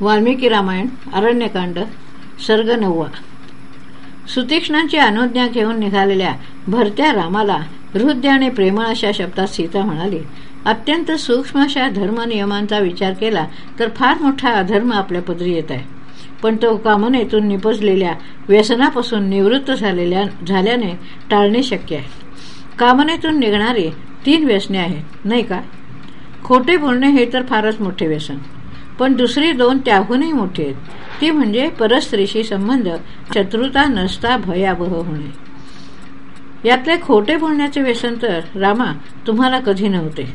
वाल्मिकी रामायण अरण्यकांड सर्ग नववा सुतीक्ष्णांची अनुज्ञा घेऊन निघालेल्या भरत्या रामाला हृदय आणि प्रेमळ अशा शब्दात सीता म्हणाली अत्यंत सूक्ष्म अशा धर्मनियमांचा विचार केला तर फार मोठा अधर्म आपल्या पदरी येत आहे. पण तो कामनेतून निपजलेल्या व्यसनापासून निवृत्त झालेल्या झाल्याने टाळणे शक्य आहे. कामनेतून निघणारी तीन व्यसने आहेत नाही का? खोटे बोलणे हे तर फारच मोठे व्यसन. पण दुसरी दोन त्याहूनही मोठी आहेत. ती म्हणजे परस्त्रीशी संबंध शत्रुता नसता भयावह होणे. यातले खोटे बोलण्याचे व्यसन तर रामा तुम्हाला कधी नव्हते.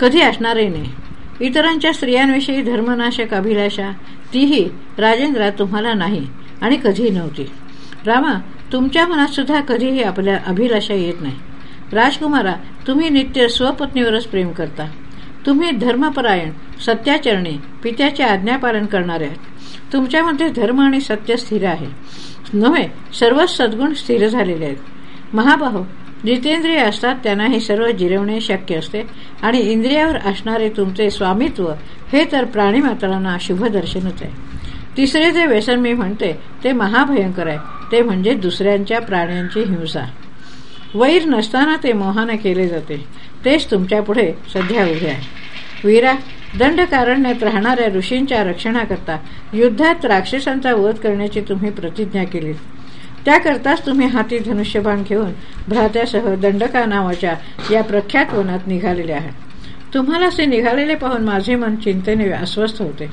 कधी असणारही नाही. इतरांच्या स्त्रियांविषयी धर्मनाशक अभिलाषा तीही राजेंद्रा तुम्हाला नाही आणि कधी नव्हती. रामा तुमच्या मनात सुद्धा कधीही आपल्या अभिलाषा येत नाही. राजकुमारा तुम्ही नित्य स्वपत्नीवरच प्रेम करता. तुम्ही धर्मपरायण सत्याचरणे पित्याचे आज्ञापालन करणारे आहेत. तुमच्यामध्ये धर्म आणि सत्य स्थिर आहे. नव्हे सर्वच सद्गुण स्थिर झालेले आहेत. महाबाहो जितेंद्रिय असतात त्यांना हे सर्व जिरवणे शक्य असते आणि इंद्रियावर असणारे तुमचे स्वामित्व हे तर प्राणीमात्रांना शुभदर्शनच आहे. तिसरे जे व्यसन मी म्हणते ते महाभयंकर आहे. ते म्हणजे दुसऱ्यांच्या प्राण्यांची हिंसा. वैर नसताना ते मोहाने केले जाते. तेच तुमच्यापुढे सध्या उभे आहे. वीरा दंडकारण्यात राहणाऱ्या ऋषींच्या रक्षणाकरता युद्धात राक्षसांचा वध करण्याची तुम्ही प्रतिज्ञा केली त्याकरताच तुम्ही हाती धनुष्यबाण घेऊन भ्रात्यासह दंडका नावाच्या या प्रख्यात वनात निघालेले आहात. तुम्हाला असे निघालेले पाहून माझे मन चिंतेने अस्वस्थ होते.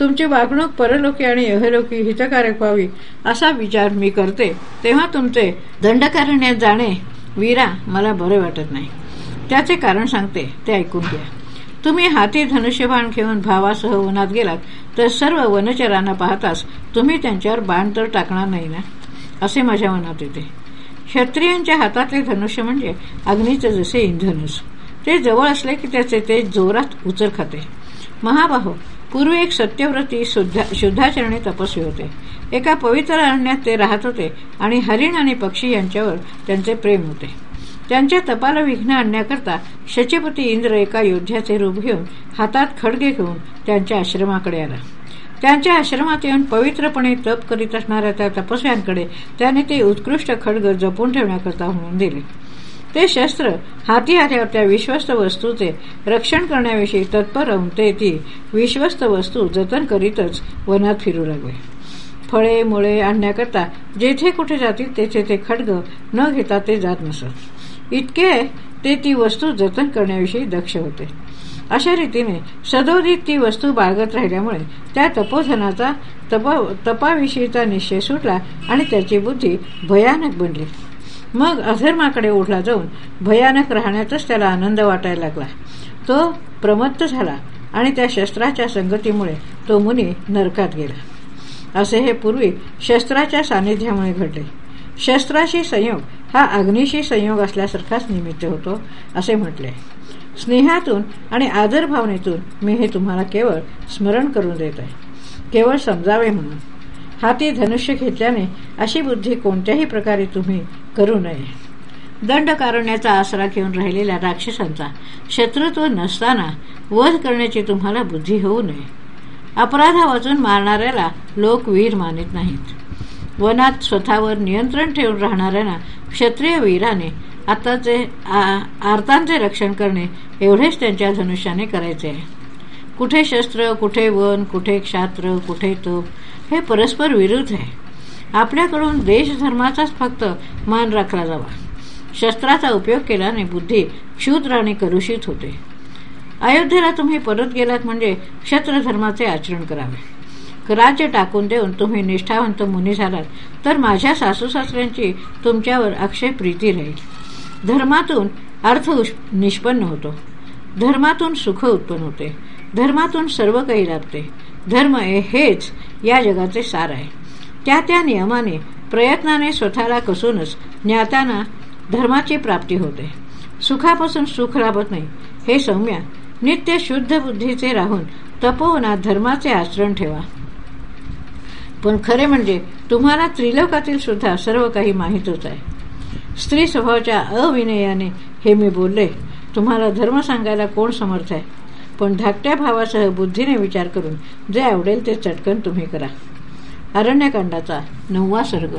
तुमची वागणूक परलोकी आणि अहलोकी हितकारक व्हावी असा विचार मी करते तेव्हा तुमचे दंडकारण्यात जाणे वीरा मला बरे वाटत नाही. त्याचे कारण सांगते ते ऐकून घ्या. तुम्ही हाती धनुष्यबाण घेऊन भावासह वनात गेलात तर सर्व वनचरांना पाहताच तुम्ही त्यांच्यावर बाण तर टाकणार नाही ना? असे माझ्या मनात येते. क्षत्रियांच्या हातातले धनुष्य म्हणजे अग्नीचे जसे इंधनच. ते जवळ असले की त्याचे ते जोरात उचल खाते. महाबाहो पूर्वी एक सत्यव्रती शुद्धाचरणी तपस्वी होते. एका पवित्र अरण्यात ते राहत होते आणि हरिण आणि पक्षी यांच्यावर त्यांचे प्रेम होते. त्यांच्या तपाला विघ्न आणण्याकरता शचीपती इंद्र एका योद्ध्याचे रूप घेऊन हातात खडगे घेऊन त्यांच्या आश्रमाकडे आला. त्यांच्या आश्रमात येऊन पवित्रपणे तप करीत असणाऱ्या त्या तपस्व्यांकडे त्याने ते उत्कृष्ट खडग जपून ठेवण्याकरता म्हणून दिले. ते शस्त्र हाती आल्यावर त्या विश्वस्त वस्तूचे रक्षण करण्याविषयी तत्पर राहून ते ती विश्वस्त वस्तू जतन करीतच वनात फिरू लागले. फळे मुळे आणण्याकरता जेथे कुठे जातील तेथे ते खडग न घेता ते जात नसत. इतके ते ती वस्तू जतन करण्याविषयी दक्ष होते. अशा रीतीने सदोदित ती वस्तू बाळगत राहिल्यामुळे त्या तपोधनाचा तप तपाविषयीचा निश्चय सुटला आणि त्याची बुद्धी भयानक बनली. मग अधर्माकडे ओढला जाऊन भयानक राहण्यातच त्याला आनंद वाटायला लागला. तो प्रमत्त झाला आणि त्या शस्त्राच्या संगतीमुळे तो मुनी नरकात गेला. असे हे पूर्वी शस्त्राच्या सानिध्यामुळे घडले. शस्त्राशी संयोग हा अग्निशी संयोग असल्यासारखाच निमित्त होतो असे म्हटले. स्नेहातून आणि आदर भावनेतून मी हे तुम्हाला केवळ स्मरण करून देत आहे. केवळ समजावे म्हणून. हाती धनुष्य घेतल्याने अशी बुद्धी कोणत्याही प्रकारे तुम्ही करू नये. दंड कारण्याचा आसरा घेऊन राहिलेल्या राक्षसांचा शत्रुत्व नसताना वध करण्याची तुम्हाला बुद्धी होऊ नये. अपराधा वाचून मारणाऱ्याला लोक वीर मानित नाहीत. वनात स्वतःवर नियंत्रण ठेवून राहणाऱ्यांना क्षत्रिय वीराने आताचे आर्तांचे रक्षण करणे एवढेच त्यांच्या धनुष्याने करायचे. आहे कुठे शस्त्र कुठे वन कुठे क्षात्र कुठे तप हे परस्पर विरुद्ध आहे. आपल्याकडून देशधर्माचाच फक्त मान राखला जावा. शस्त्राचा उपयोग केल्याने बुद्धी क्षुद्र आणि कलुषित होते. अयोध्येला तुम्ही परत गेलात म्हणजे क्षत्रधर्माचे आचरण करावे. राज्य टाकून देऊन तुम्ही निष्ठावंत मुनी झालात तर माझ्या सासू सासऱ्यांची तुमच्यावर अक्षय प्रीती राहील. धर्मातून अर्थ निष्पन्न होतो. धर्मातून सुख उत्पन्न होते. धर्मातून सर्व काही लाभते. धर्म हेच या जगाचे सार आहे. त्या त्या नियमाने प्रयत्नाने स्वतःला कसूनच ज्ञाताना धर्माची प्राप्ती होते. सुखापासून सुख लाभत नाही. हे सौम्या नित्य शुद्ध बुद्धीचे राहून तपोवनात धर्माचे आचरण ठेवा. पण खरे म्हणजे तुम्हाला त्रिलोकातील सुद्धा सर्व काही माहीतच आहे. स्त्री स्वभावाच्या अविनयाने हे मी बोलले तुम्हाला धर्म सांगायला कोण समर्थ आहे? पण धाकट्या भावासह बुद्धीने विचार करून जे आवडेल ते चटकन तुम्ही करा. अरण्यकांडाचा नववा सर्ग.